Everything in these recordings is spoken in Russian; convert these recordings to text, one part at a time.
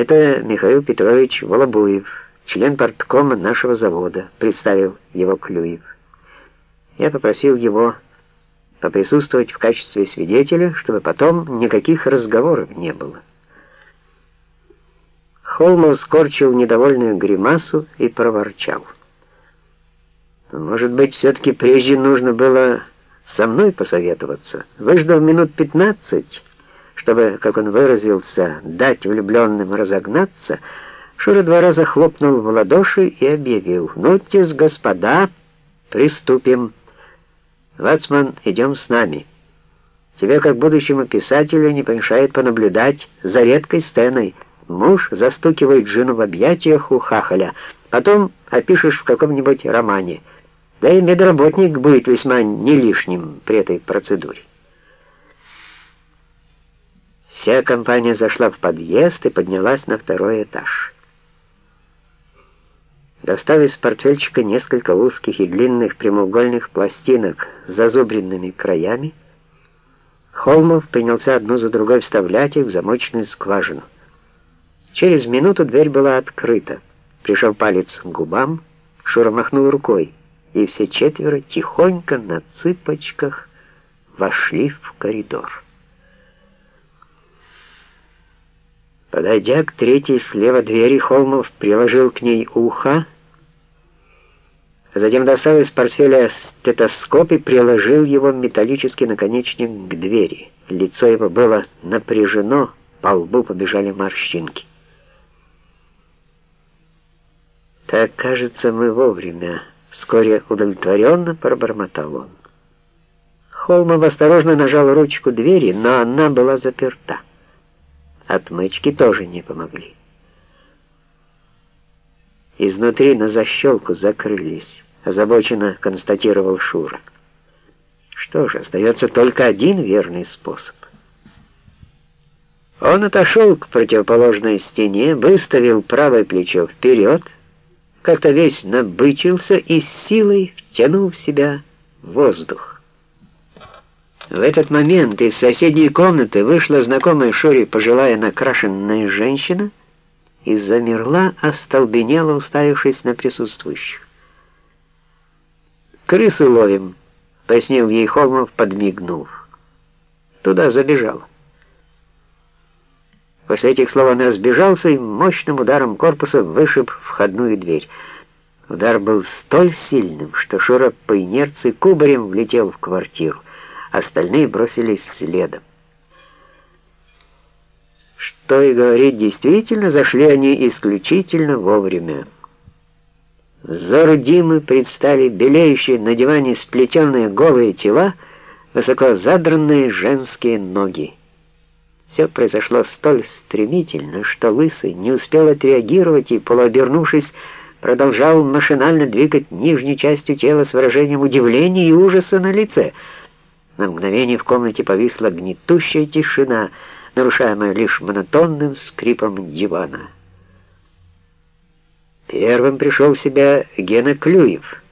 Это Михаил Петрович Волобуев, член парткома нашего завода, представил его Клюев. Я попросил его поприсутствовать в качестве свидетеля, чтобы потом никаких разговоров не было. Холмов скорчил недовольную гримасу и проворчал. «Может быть, все-таки прежде нужно было со мной посоветоваться. Выждав минут пятнадцать, чтобы, как он выразился, дать влюбленным разогнаться, Шура два раза хлопнул в ладоши и объявил, «Ну-тес, господа, приступим. Вацман, идем с нами. Тебе, как будущему писателю, не помешает понаблюдать за редкой сценой. Муж застукивает жену в объятиях у хахаля, потом опишешь в каком-нибудь романе». Да и медработник будет весьма не лишним при этой процедуре. Вся компания зашла в подъезд и поднялась на второй этаж. Достав из портфельчика несколько узких и длинных прямоугольных пластинок с зазубренными краями, Холмов принялся одну за другой вставлять их в замочную скважину. Через минуту дверь была открыта. Пришел палец к губам, Шура махнул рукой и все четверо тихонько на цыпочках вошли в коридор. Подойдя к третьей слева двери, Холмов приложил к ней ухо, затем достал из портфеля стетоскоп и приложил его металлический наконечник к двери. Лицо его было напряжено, по лбу побежали морщинки. «Так, кажется, мы вовремя», Вскоре удовлетворенно пробормотал он. Холмов осторожно нажал ручку двери, но она была заперта. Отмычки тоже не помогли. Изнутри на защелку закрылись, озабоченно констатировал Шура. Что же, остается только один верный способ. Он отошел к противоположной стене, выставил правое плечо вперед, как-то весь набычился и силой втянул в себя воздух. В этот момент из соседней комнаты вышла знакомая Шоре пожилая накрашенная женщина и замерла, остолбенела, уставившись на присутствующих. «Крысы ловим», — пояснил ей Холмов, подмигнув. Туда забежала. После этих слов он разбежался и мощным ударом корпуса вышиб входную дверь. Удар был столь сильным, что Шура по инерции кубарем влетел в квартиру. Остальные бросились следом. Что и говорить, действительно зашли они исключительно вовремя. Взору Димы предстали белеющие на диване сплетенные голые тела, высоко задранные женские ноги. Все произошло столь стремительно, что Лысый не успел отреагировать и, полуобернувшись, продолжал машинально двигать нижней частью тела с выражением удивления и ужаса на лице. На мгновение в комнате повисла гнетущая тишина, нарушаемая лишь монотонным скрипом дивана. Первым пришел в себя Гена Клюев.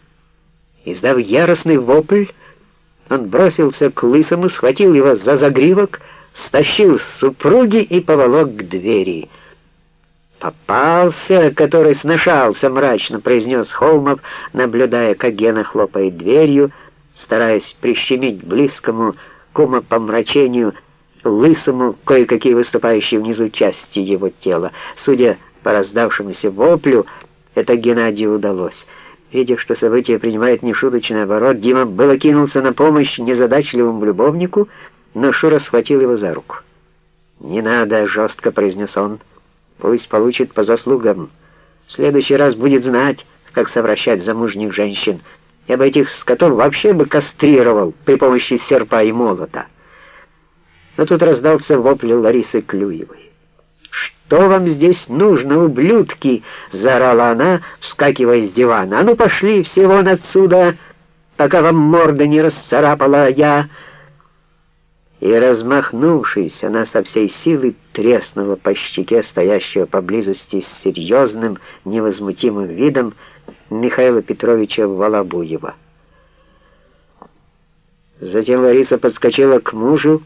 Издав яростный вопль, он бросился к Лысому, схватил его за загривок — стащил с супруги и поволок к двери. «Попался, который сношался», — мрачно произнес Холмов, наблюдая, как Гена хлопает дверью, стараясь прищемить близкому к умопомрачению лысому кое-какие выступающие внизу части его тела. Судя по раздавшемуся воплю, это Геннадию удалось. Видя, что события принимают нешуточный оборот, Дима было кинулся на помощь незадачливому любовнику — но Шура схватил его за руку. «Не надо», — жестко произнес он. «Пусть получит по заслугам. В следующий раз будет знать, как совращать замужних женщин. Я бы этих скотов вообще бы кастрировал при помощи серпа и молота». Но тут раздался вопль Ларисы Клюевой. «Что вам здесь нужно, ублюдки?» — заорала она, вскакивая с дивана. «А ну пошли все вон отсюда, пока вам морда не расцарапала я...» и, размахнувшись, она со всей силы треснула по щеке стоящего поблизости с серьезным, невозмутимым видом Михаила Петровича Волобуева. Затем Лариса подскочила к мужу,